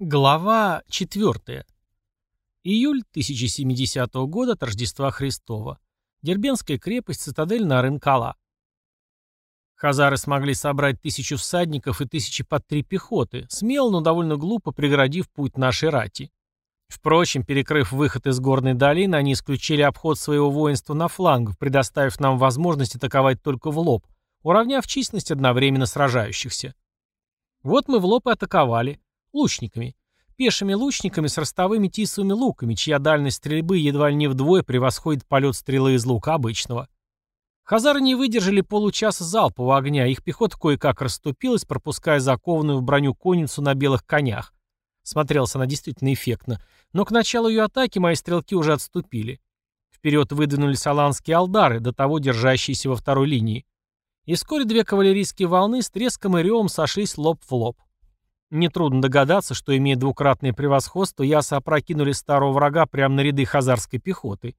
Глава 4. Июль 1070 года от Рождества Христова. Дербенская крепость, цитадель Нарынкала. Хазары смогли собрать тысячу всадников и тысячи под три пехоты, смело, но довольно глупо преградив путь нашей рати. Впрочем, перекрыв выход из горной долины, они исключили обход своего воинства на флангах, предоставив нам возможность атаковать только в лоб, уравняв численность одновременно сражающихся. Вот мы в лоб и атаковали, лучниками. Пешими лучниками с ростовыми тисовыми луками, чья дальность стрельбы едва ли не вдвое превосходит полет стрелы из лука обычного. Хазары не выдержали получаса залпового огня, их пехота кое-как расступилась, пропуская закованную в броню конницу на белых конях. Смотрелся она действительно эффектно, но к началу ее атаки мои стрелки уже отступили. Вперед выдвинулись аланские алдары, до того держащиеся во второй линии. И вскоре две кавалерийские волны с треском и ревом сошлись лоб в лоб. Нетрудно догадаться, что, имея двукратное превосходство, ясы опрокинули старого врага прямо на ряды хазарской пехоты.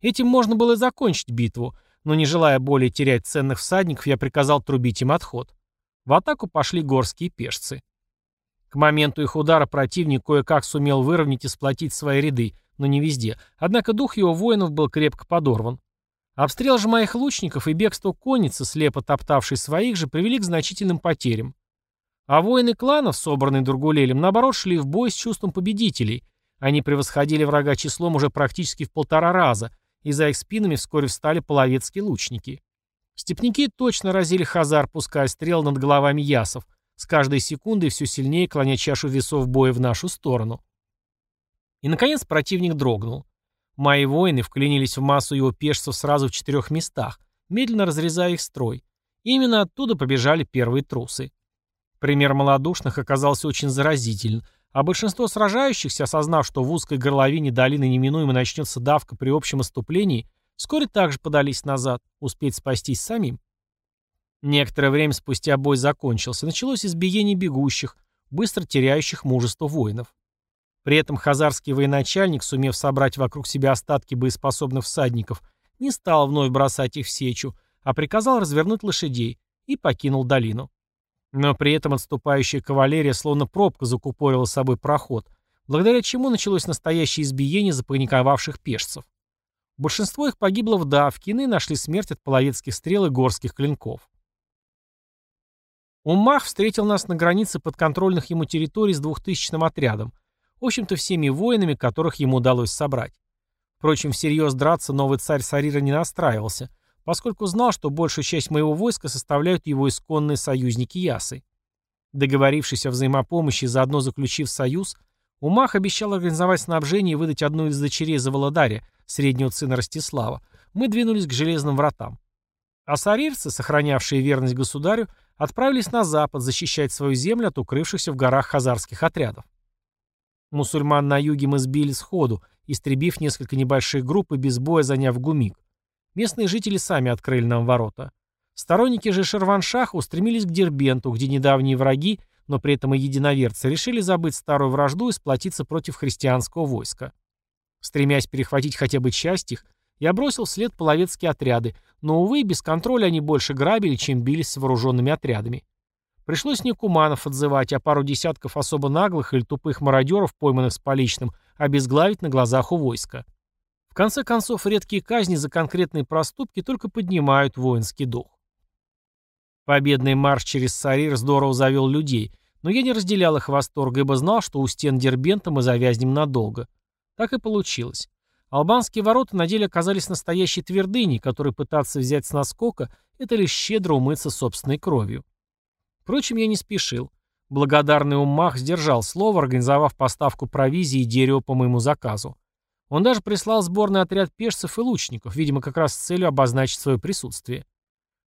Этим можно было закончить битву, но не желая более терять ценных всадников, я приказал трубить им отход. В атаку пошли горские пешцы. К моменту их удара противник кое-как сумел выровнять и сплотить свои ряды, но не везде, однако дух его воинов был крепко подорван. Обстрел же моих лучников и бегство конницы, слепо топтавшей своих же, привели к значительным потерям. А воины кланов, собранные Дургулелем, наоборот, шли в бой с чувством победителей. Они превосходили врага числом уже практически в полтора раза, и за их спинами вскоре встали половецкие лучники. Степники точно разили хазар, пуская стрел над головами ясов, с каждой секундой все сильнее клоня чашу весов боя в нашу сторону. И, наконец, противник дрогнул. Мои воины вклинились в массу его пешцев сразу в четырех местах, медленно разрезая их строй. Именно оттуда побежали первые трусы. Пример малодушных оказался очень заразителен, а большинство сражающихся, осознав, что в узкой горловине долины неминуемо начнется давка при общем оступлении, вскоре также подались назад, успеть спастись самим. Некоторое время спустя бой закончился, началось избиение бегущих, быстро теряющих мужество воинов. При этом хазарский военачальник, сумев собрать вокруг себя остатки боеспособных всадников, не стал вновь бросать их в сечу, а приказал развернуть лошадей и покинул долину. Но при этом отступающая кавалерия словно пробка закупорила собой проход, благодаря чему началось настоящее избиение запаниковавших пешцев. Большинство их погибло в давке, иные нашли смерть от половецких стрел и горских клинков. Умах встретил нас на границе подконтрольных ему территорий с двухтысячным отрядом, в общем-то всеми воинами, которых ему удалось собрать. Впрочем, всерьез драться новый царь Сарира не настраивался – поскольку знал, что большую часть моего войска составляют его исконные союзники Ясы. Договорившись о взаимопомощи и заодно заключив союз, Умах обещал организовать снабжение и выдать одну из дочерей Заволодаря, среднего сына Ростислава. Мы двинулись к железным вратам. А сарирцы, сохранявшие верность государю, отправились на запад защищать свою землю от укрывшихся в горах хазарских отрядов. Мусульман на юге мы сбили сходу, истребив несколько небольших групп и без боя заняв Гумик. Местные жители сами открыли нам ворота. Сторонники же Шерваншаха устремились к Дербенту, где недавние враги, но при этом и единоверцы, решили забыть старую вражду и сплотиться против христианского войска. Стремясь перехватить хотя бы часть их, я бросил вслед половецкие отряды, но, увы, без контроля они больше грабили, чем бились с вооруженными отрядами. Пришлось не куманов отзывать, а пару десятков особо наглых или тупых мародеров, пойманных с поличным, обезглавить на глазах у войска конце концов, редкие казни за конкретные проступки только поднимают воинский дух. Победный марш через Сарир здорово завел людей, но я не разделял их восторга, ибо знал, что у стен Дербента мы завязнем надолго. Так и получилось. Албанские ворота на деле оказались настоящей твердыней, которой пытаться взять с наскока – это лишь щедро умыться собственной кровью. Впрочем, я не спешил. Благодарный Уммах сдержал слово, организовав поставку провизии и дерева по моему заказу. Он даже прислал сборный отряд пешцев и лучников, видимо, как раз с целью обозначить свое присутствие.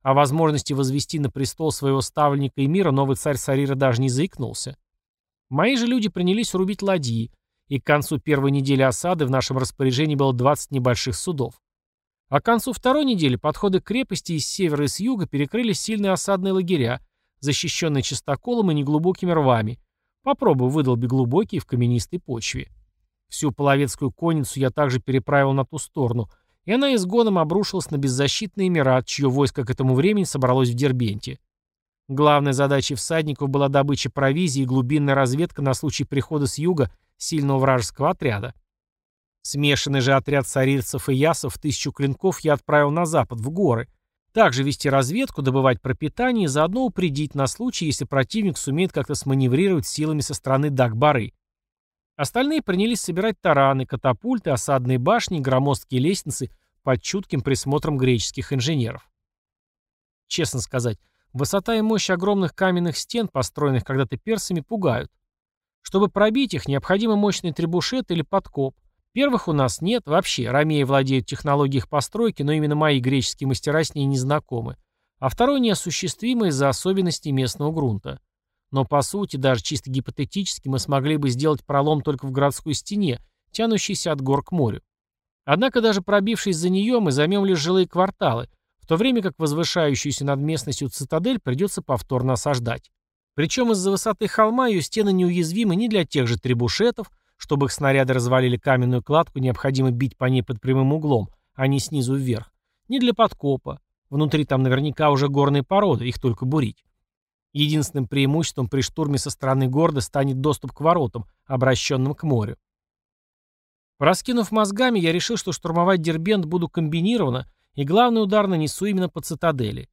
О возможности возвести на престол своего ставленника и мира новый царь Сарира даже не заикнулся. Мои же люди принялись рубить ладьи, и к концу первой недели осады в нашем распоряжении было 20 небольших судов. А к концу второй недели подходы к крепости из севера и с юга перекрыли сильные осадные лагеря, защищенные чистоколом и неглубокими рвами. Попробуй выдолби глубокие в каменистой почве. Всю половецкую конницу я также переправил на ту сторону, и она изгоном обрушилась на беззащитный Эмират, чье войско к этому времени собралось в Дербенте. Главной задачей всадников была добыча провизии и глубинная разведка на случай прихода с юга сильного вражеского отряда. Смешанный же отряд сарирцев и ясов тысячу клинков я отправил на запад, в горы. Также вести разведку, добывать пропитание и заодно упредить на случай, если противник сумеет как-то сманеврировать силами со стороны Дагбары. Остальные принялись собирать тараны, катапульты, осадные башни громоздкие лестницы под чутким присмотром греческих инженеров. Честно сказать, Высота и мощь огромных каменных стен, построенных когда-то персами, пугают. Чтобы пробить их, необходимы мощный требушет или подкоп. Первых у нас нет, вообще, ромеи владеют технологией их постройки, но именно мои греческие мастера с ней не знакомы. А второй неосуществимо из-за особенностей местного грунта. Но по сути, даже чисто гипотетически, мы смогли бы сделать пролом только в городской стене, тянущейся от гор к морю. Однако даже пробившись за нее, мы займем лишь жилые кварталы, то время как возвышающуюся над местностью цитадель придется повторно осаждать. Причем из-за высоты холма ее стены неуязвимы ни для тех же требушетов, чтобы их снаряды развалили каменную кладку, необходимо бить по ней под прямым углом, а не снизу вверх, ни для подкопа. Внутри там наверняка уже горные породы, их только бурить. Единственным преимуществом при штурме со стороны города станет доступ к воротам, обращенным к морю. Раскинув мозгами, я решил, что штурмовать Дербент буду комбинированно и главный удар нанесу именно по цитадели.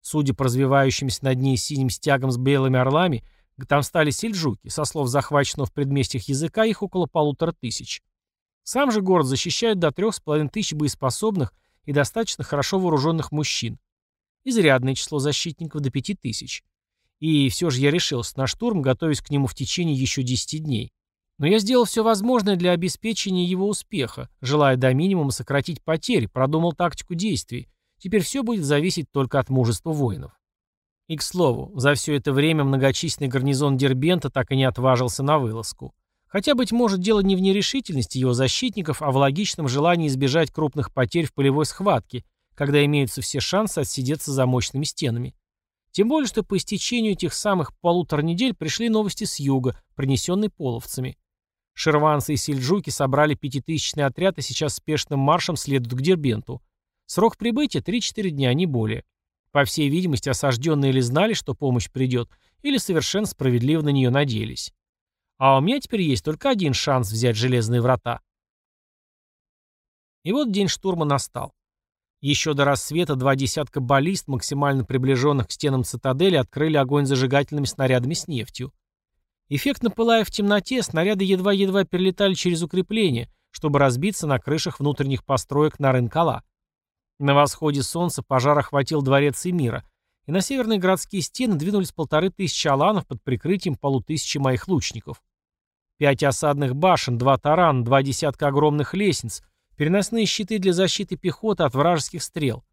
Судя по развивающимся над ней синим стягам с белыми орлами, там стали сельджуки, со слов захваченного в предместьях языка их около полутора тысяч. Сам же город защищает до трех с половиной тысяч боеспособных и достаточно хорошо вооруженных мужчин. Изрядное число защитников до пяти тысяч. И все же я решился на штурм, готовясь к нему в течение еще десяти дней. Но я сделал все возможное для обеспечения его успеха, желая до минимума сократить потери, продумал тактику действий. Теперь все будет зависеть только от мужества воинов. И, к слову, за все это время многочисленный гарнизон Дербента так и не отважился на вылазку. Хотя, быть может, дело не в нерешительности его защитников, а в логичном желании избежать крупных потерь в полевой схватке, когда имеются все шансы отсидеться за мощными стенами. Тем более, что по истечению этих самых полутора недель пришли новости с юга, принесенные половцами. Шерванцы и сельджуки собрали пятитысячный отряд и сейчас спешным маршем следуют к Дербенту. Срок прибытия 3-4 дня, не более. По всей видимости, осажденные или знали, что помощь придет, или совершенно справедливо на нее надеялись. А у меня теперь есть только один шанс взять железные врата. И вот день штурма настал. Еще до рассвета два десятка баллист, максимально приближенных к стенам цитадели, открыли огонь зажигательными снарядами с нефтью. Эффектно пылая в темноте, снаряды едва-едва перелетали через укрепления, чтобы разбиться на крышах внутренних построек на Рынкала. На восходе солнца пожар охватил дворец Эмира, и на северные городские стены двинулись полторы тысячи аланов под прикрытием полутысячи моих лучников. Пять осадных башен, два тарана, два десятка огромных лестниц, переносные щиты для защиты пехоты от вражеских стрел.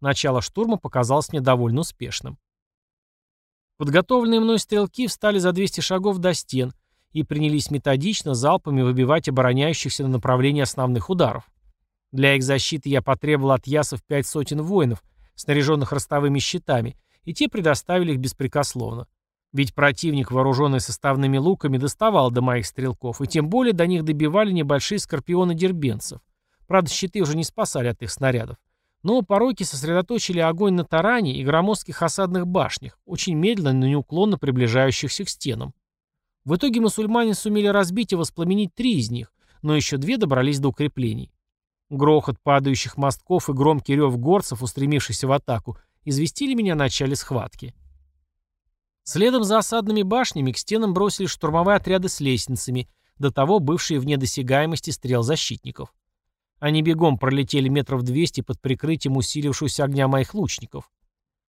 Начало штурма показалось мне довольно успешным. Подготовленные мной стрелки встали за 200 шагов до стен и принялись методично залпами выбивать обороняющихся на направлении основных ударов. Для их защиты я потребовал от ясов пять сотен воинов, снаряженных ростовыми щитами, и те предоставили их беспрекословно. Ведь противник, вооруженный составными луками, доставал до моих стрелков, и тем более до них добивали небольшие скорпионы дербенцев. Правда, щиты уже не спасали от их снарядов. Но пороки сосредоточили огонь на таране и громоздких осадных башнях, очень медленно, но неуклонно приближающихся к стенам. В итоге мусульмане сумели разбить и воспламенить три из них, но еще две добрались до укреплений. Грохот падающих мостков и громкий рев горцев, устремившихся в атаку, известили меня о начале схватки. Следом за осадными башнями к стенам бросились штурмовые отряды с лестницами, до того бывшие вне досягаемости стрел защитников. Они бегом пролетели метров двести под прикрытием усилившегося огня моих лучников.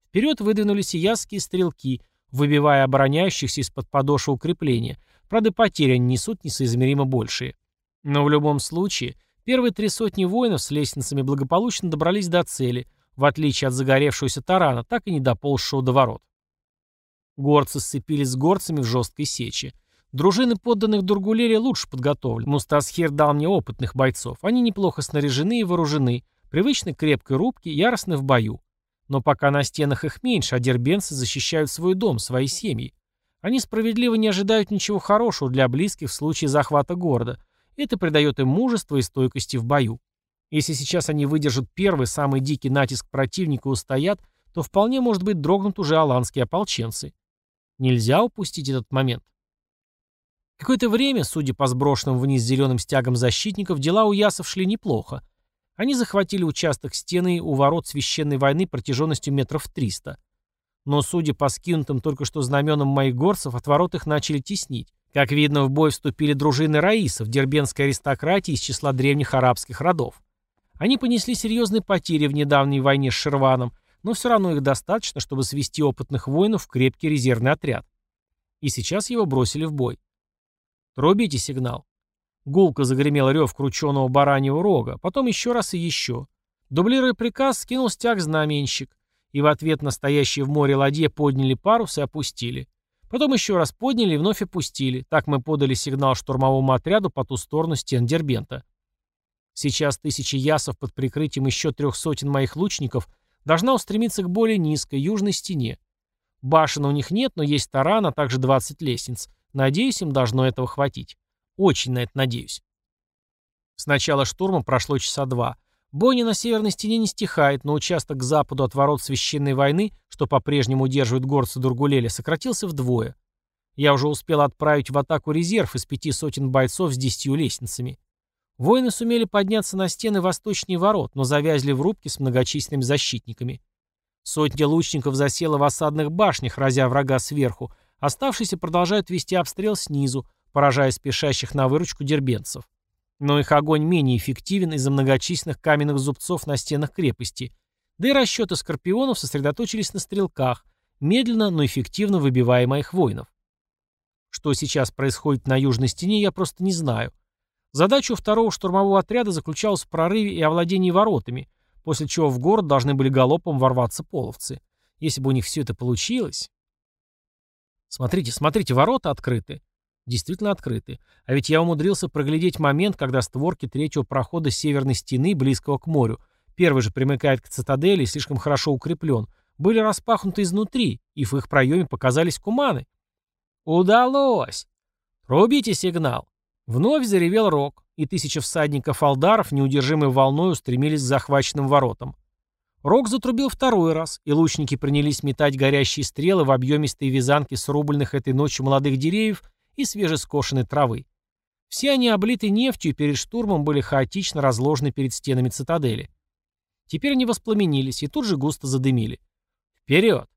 Вперед выдвинулись и ясские стрелки, выбивая обороняющихся из-под подошва укрепления. Правда, потери они несут несоизмеримо большие. Но в любом случае, первые три сотни воинов с лестницами благополучно добрались до цели, в отличие от загоревшегося тарана, так и не доползшего до ворот. Горцы сцепились с горцами в жесткой сече. Дружины подданных Дургулере лучше подготовлены. Мустасхир дал мне опытных бойцов. Они неплохо снаряжены и вооружены, привычны к крепкой рубке, яростны в бою. Но пока на стенах их меньше, а дербенцы защищают свой дом, свои семьи. Они справедливо не ожидают ничего хорошего для близких в случае захвата города. Это придает им мужество и стойкости в бою. Если сейчас они выдержат первый, самый дикий натиск противника и устоят, то вполне может быть дрогнут уже аланские ополченцы. Нельзя упустить этот момент. Какое-то время, судя по сброшенным вниз зеленым стягам защитников, дела у ясов шли неплохо. Они захватили участок стены у ворот священной войны протяженностью метров 300. Но, судя по скинутым только что знаменам моих горцев, от ворот их начали теснить. Как видно, в бой вступили дружины раисов, дербенской аристократии из числа древних арабских родов. Они понесли серьезные потери в недавней войне с Шерваном, но все равно их достаточно, чтобы свести опытных воинов в крепкий резервный отряд. И сейчас его бросили в бой. «Трубите сигнал». Гулко загремел рев крученого бараньего рога, потом еще раз и еще. Дублируя приказ, скинул стяг знаменщик, и в ответ настоящие в море ладье подняли парус и опустили. Потом еще раз подняли и вновь опустили. Так мы подали сигнал штурмовому отряду по ту сторону стен Дербента. Сейчас тысячи ясов под прикрытием еще трех сотен моих лучников должна устремиться к более низкой южной стене. Башен у них нет, но есть таран, а также 20 лестниц. Надеюсь, им должно этого хватить. Очень на это надеюсь. С начала штурма прошло часа два. Бойня на северной стене не стихает, но участок к западу от ворот священной войны, что по-прежнему удерживает горцы Дургулеля, сократился вдвое. Я уже успел отправить в атаку резерв из пяти сотен бойцов с десятью лестницами. Воины сумели подняться на стены восточнее ворот, но завязли в рубке с многочисленными защитниками. Сотня лучников засела в осадных башнях, разя врага сверху, Оставшиеся продолжают вести обстрел снизу, поражая спешащих на выручку дербенцев. Но их огонь менее эффективен из-за многочисленных каменных зубцов на стенах крепости, да и расчеты скорпионов сосредоточились на стрелках, медленно, но эффективно выбивая моих воинов. Что сейчас происходит на южной стене, я просто не знаю. Задача второго штурмового отряда заключалась в прорыве и овладении воротами, после чего в город должны были галопом ворваться половцы. Если бы у них все это получилось... Смотрите, смотрите, ворота открыты. Действительно открыты. А ведь я умудрился проглядеть момент, когда створки третьего прохода северной стены, близкого к морю, первый же примыкает к цитадели и слишком хорошо укреплен, были распахнуты изнутри, и в их проеме показались куманы. Удалось! Рубите сигнал. Вновь заревел рог, и тысяча всадников-алдаров неудержимой волной устремились к захваченным воротам. Рог затрубил второй раз, и лучники принялись метать горящие стрелы в объемистые вязанки срубленных этой ночью молодых деревьев и свежескошенной травы. Все они, облиты нефтью, перед штурмом были хаотично разложены перед стенами цитадели. Теперь они воспламенились и тут же густо задымили. Вперед!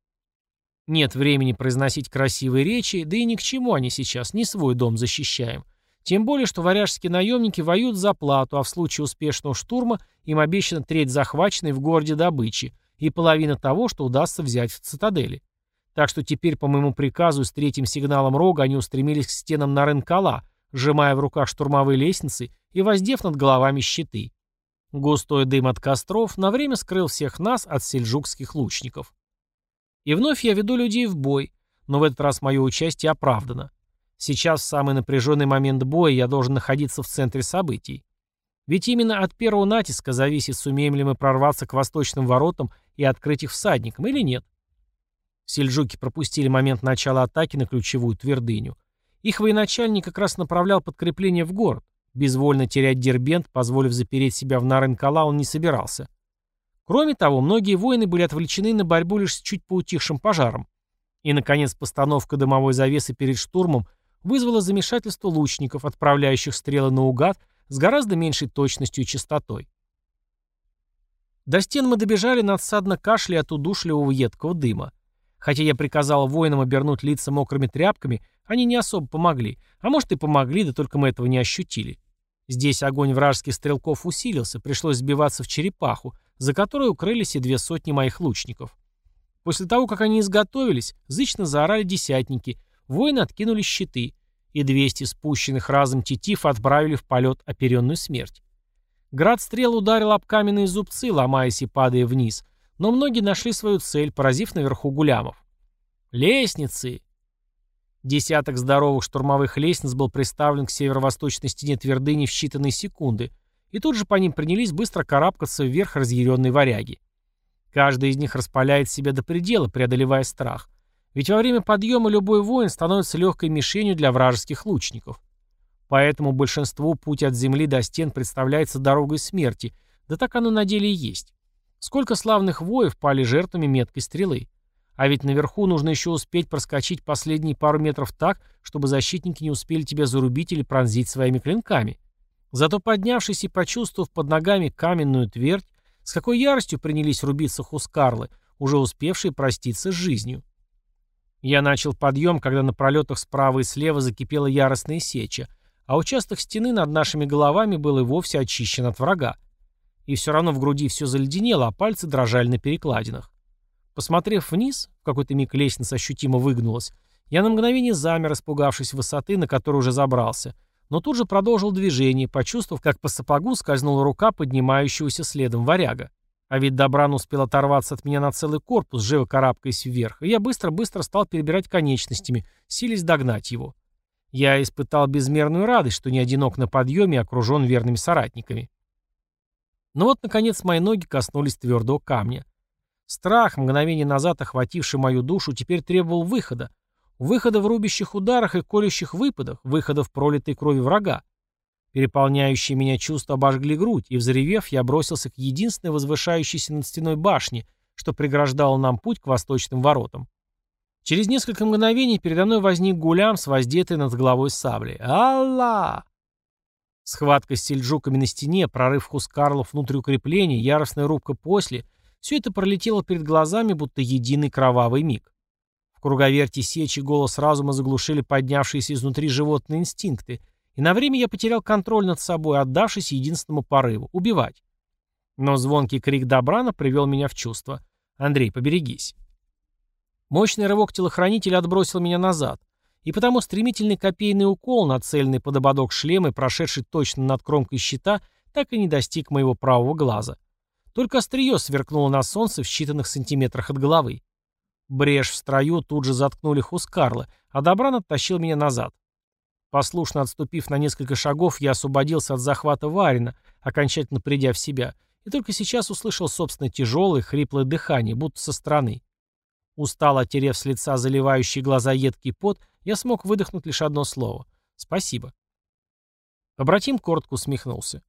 Нет времени произносить красивые речи, да и ни к чему они сейчас, не свой дом защищаем. Тем более, что варяжские наемники воюют за плату, а в случае успешного штурма им обещана треть захваченной в городе добычи и половина того, что удастся взять в цитадели. Так что теперь, по моему приказу, с третьим сигналом рога они устремились к стенам на Наренкала, сжимая в руках штурмовые лестницы и воздев над головами щиты. Густой дым от костров на время скрыл всех нас от сельджукских лучников. И вновь я веду людей в бой, но в этот раз мое участие оправдано. Сейчас, самый напряженный момент боя, я должен находиться в центре событий. Ведь именно от первого натиска зависит, сумеем ли мы прорваться к восточным воротам и открыть их всадникам или нет. Сельджуки пропустили момент начала атаки на ключевую твердыню. Их военачальник как раз направлял подкрепление в город. Безвольно терять Дербент, позволив запереть себя в Наренкала, он не собирался. Кроме того, многие воины были отвлечены на борьбу лишь с чуть поутихшим пожаром. И, наконец, постановка дымовой завесы перед штурмом – вызвало замешательство лучников, отправляющих стрелы наугад с гораздо меньшей точностью и частотой. До стен мы добежали надсадно кашля от удушливого едкого дыма. Хотя я приказал воинам обернуть лица мокрыми тряпками, они не особо помогли. А может и помогли, да только мы этого не ощутили. Здесь огонь вражеских стрелков усилился, пришлось сбиваться в черепаху, за которой укрылись и две сотни моих лучников. После того, как они изготовились, зычно заорали десятники — Воины откинули щиты, и 200 спущенных разом тетив отправили в полет оперенную смерть. Град стрел ударил об каменные зубцы, ломаясь и падая вниз, но многие нашли свою цель, поразив наверху гулямов. Лестницы! Десяток здоровых штурмовых лестниц был приставлен к северо-восточной стене твердыни в считанные секунды, и тут же по ним принялись быстро карабкаться вверх разъяренные варяги. Каждый из них распаляет себя до предела, преодолевая страх. Ведь во время подъема любой воин становится легкой мишенью для вражеских лучников. Поэтому большинству путь от земли до стен представляется дорогой смерти, да так оно на деле и есть. Сколько славных воев пали жертвами меткой стрелы. А ведь наверху нужно еще успеть проскочить последние пару метров так, чтобы защитники не успели тебя зарубить или пронзить своими клинками. Зато поднявшись и почувствовав под ногами каменную твердь, с какой яростью принялись рубиться хускарлы, уже успевшие проститься с жизнью. Я начал подъем, когда на пролетах справа и слева закипела яростная сеча, а участок стены над нашими головами был и вовсе очищен от врага. И все равно в груди все заледенело, а пальцы дрожали на перекладинах. Посмотрев вниз, в какой-то миг лестница ощутимо выгнулась, я на мгновение замер, испугавшись высоты, на которую уже забрался, но тут же продолжил движение, почувствовав, как по сапогу скользнула рука поднимающегося следом варяга. А ведь Добран успел оторваться от меня на целый корпус, живо карабкаясь вверх, и я быстро-быстро стал перебирать конечностями, силясь догнать его. Я испытал безмерную радость, что не одинок на подъеме и окружен верными соратниками. Но вот, наконец, мои ноги коснулись твердого камня. Страх, мгновение назад охвативший мою душу, теперь требовал выхода. Выхода в рубящих ударах и колющих выпадах, выхода в пролитой крови врага. Переполняющие меня чувства обожгли грудь, и, взревев, я бросился к единственной возвышающейся над стеной башне, что преграждало нам путь к восточным воротам. Через несколько мгновений передо мной возник гулям с воздетой над головой саблей. «Алла!» Схватка с сельджуками на стене, прорыв Хускарлов внутрь укрепления, яростная рубка после — все это пролетело перед глазами, будто единый кровавый миг. В круговерти сечи голос разума заглушили поднявшиеся изнутри животные инстинкты, и на время я потерял контроль над собой, отдавшись единственному порыву — убивать. Но звонкий крик Добрана привел меня в чувство. «Андрей, поберегись». Мощный рывок телохранителя отбросил меня назад, и потому стремительный копейный укол, нацеленный под ободок шлема и прошедший точно над кромкой щита, так и не достиг моего правого глаза. Только острие сверкнуло на солнце в считанных сантиметрах от головы. Брешь в строю тут же заткнули Хускарлы, а Добран оттащил меня назад. Послушно отступив на несколько шагов, я освободился от захвата Варина, окончательно придя в себя, и только сейчас услышал собственное тяжелое, хриплое дыхание, будто со стороны. Устало отерев с лица заливающий глаза едкий пот, я смог выдохнуть лишь одно слово. «Спасибо». Побратим коротко усмехнулся.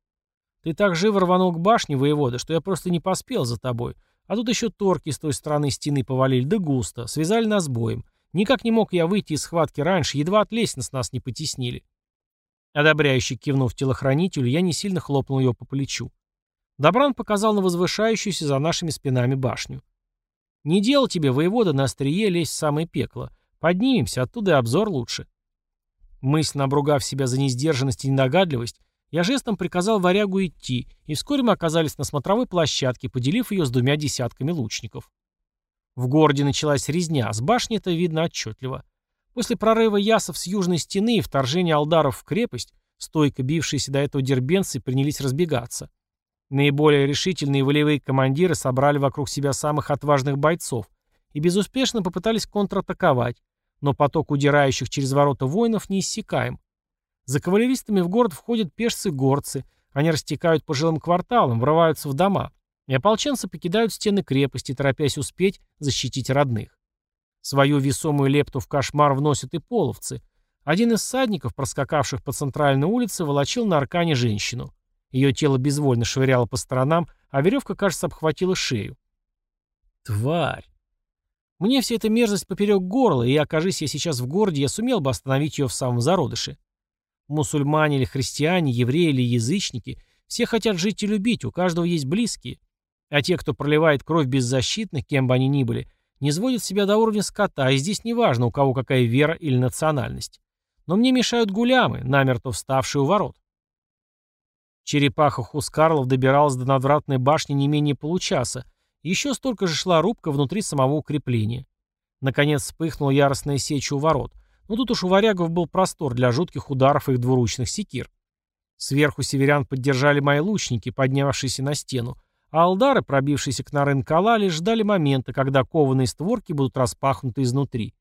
Ты так живо рванул к башне, воевода, что я просто не поспел за тобой. А тут еще торки с той стороны стены повалили, да густо. Связали нас боем. Никак не мог я выйти из схватки раньше, едва от лестниц нас не потеснили. Одобряющий кивнув телохранителю, я не сильно хлопнул его по плечу. Добран показал на возвышающуюся за нашими спинами башню. «Не делал тебе, воевода, на острие лезть в самое пекло. Поднимемся, оттуда и обзор лучше». Мысленно обругав себя за несдержанность и недогадливость, я жестом приказал варягу идти, и вскоре мы оказались на смотровой площадке, поделив ее с двумя десятками лучников. В городе началась резня, с башни это видно отчетливо. После прорыва ясов с южной стены и вторжения алдаров в крепость, стойко бившиеся до этого дербенцы принялись разбегаться. Наиболее решительные волевые командиры собрали вокруг себя самых отважных бойцов и безуспешно попытались контратаковать, но поток удирающих через ворота воинов неиссякаем. За кавалеристами в город входят пешцы-горцы, они растекают по жилым кварталам, врываются в дома, и ополченцы покидают стены крепости, торопясь успеть защитить родных. Свою весомую лепту в кошмар вносят и половцы. Один из всадников, проскакавших по центральной улице, волочил на аркане женщину. Ее тело безвольно швыряло по сторонам, а веревка, кажется, обхватила шею. Тварь! Мне вся эта мерзость поперек горла, и, окажись я сейчас в городе, я сумел бы остановить ее в самом зародыше. Мусульмане или христиане, евреи или язычники, все хотят жить и любить, у каждого есть близкие. А те, кто проливает кровь беззащитных, кем бы они ни были, не сводят себя до уровня скота, и здесь не важно, у кого какая вера или национальность. Но мне мешают гулямы, намертво вставшие у ворот. Черепаха Хускарлов добиралась до надвратной башни не менее получаса, еще столько же шла рубка внутри самого укрепления. Наконец вспыхнула яростная сечь у ворот. Но тут уж у варягов был простор для жутких ударов их двуручных секир. Сверху северян поддержали мои лучники, поднявшиеся на стену, алдары, пробившиеся к Нарен-Калале, ждали момента, когда кованые створки будут распахнуты изнутри.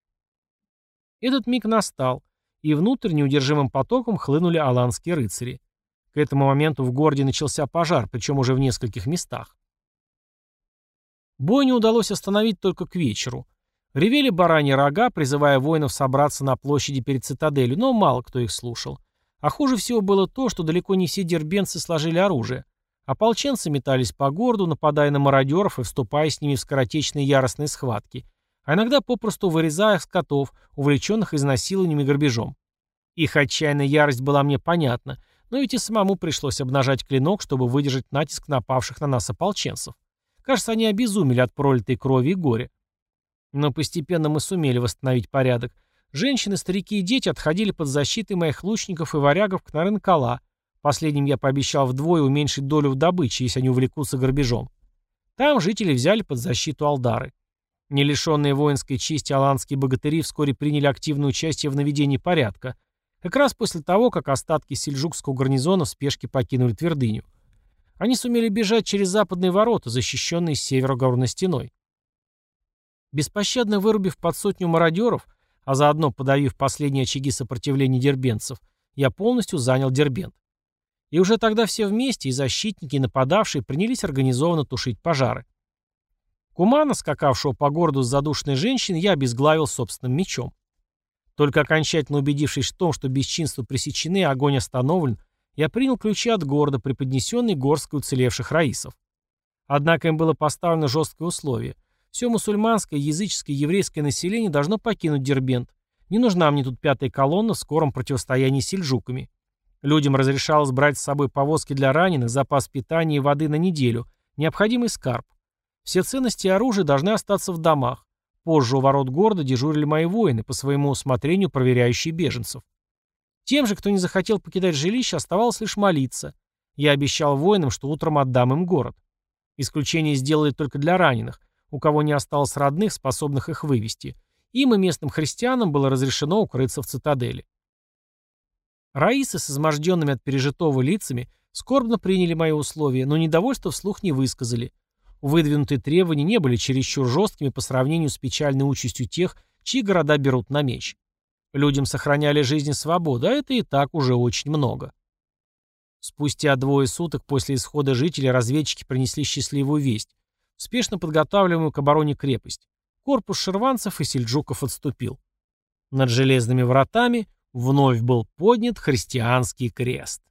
Этот миг настал, и внутрь неудержимым потоком хлынули аланские рыцари. К этому моменту в городе начался пожар, причем уже в нескольких местах. Бой не удалось остановить только к вечеру. Ревели бараньи рога, призывая воинов собраться на площади перед цитаделью, но мало кто их слушал. А хуже всего было то, что далеко не все дербенцы сложили оружие. Ополченцы метались по городу, нападая на мародеров и вступая с ними в скоротечные яростные схватки, а иногда попросту вырезая скотов, увлеченных изнасилованием и грабежом. Их отчаянная ярость была мне понятна, но ведь и самому пришлось обнажать клинок, чтобы выдержать натиск напавших на нас ополченцев. Кажется, они обезумели от пролитой крови и горя. Но постепенно мы сумели восстановить порядок. Женщины, старики и дети отходили под защитой моих лучников и варягов к Нарынкала. Последним я пообещал вдвое уменьшить долю в добыче, если они увлекутся грабежом. Там жители взяли под защиту Алдары. Не лишенные воинской чести аланские богатыри вскоре приняли активное участие в наведении порядка, как раз после того, как остатки сельджукского гарнизона в спешке покинули твердыню. Они сумели бежать через западные ворота, защищенные с севера горной стеной. Беспощадно вырубив под сотню мародеров, а заодно подавив последние очаги сопротивления дербенцев, я полностью занял Дербент. И уже тогда все вместе, и защитники, и нападавшие, принялись организованно тушить пожары. Кумана, скакавшего по городу с задушенной женщиной, я обезглавил собственным мечом. Только окончательно убедившись в том, что бесчинства пресечены, а огонь остановлен, я принял ключи от города, преподнесенный горской уцелевших раисов. Однако им было поставлено жесткое условие. Все мусульманское, языческое еврейское население должно покинуть Дербент. Не нужна мне тут пятая колонна в скором противостоянии с сельджуками. Людям разрешалось брать с собой повозки для раненых, запас питания и воды на неделю, необходимый скарб. Все ценности и оружие должны остаться в домах. Позже у ворот города дежурили мои воины, по своему усмотрению проверяющие беженцев. Тем же, кто не захотел покидать жилище, оставалось лишь молиться. Я обещал воинам, что утром отдам им город. Исключение сделали только для раненых, у кого не осталось родных, способных их вывести. Им и местным христианам было разрешено укрыться в цитадели. Раисы с изможденными от пережитого лицами скорбно приняли мои условия, но недовольство вслух не высказали. Выдвинутые требования не были чересчур жесткими по сравнению с печальной участью тех, чьи города берут на меч. Людям сохраняли жизнь и свободу, а это и так уже очень много. Спустя двое суток после исхода жителей разведчики принесли счастливую весть, спешно подготавливаемую к обороне крепость. Корпус шерванцев и сельджуков отступил. Над железными вратами вновь был поднят христианский крест.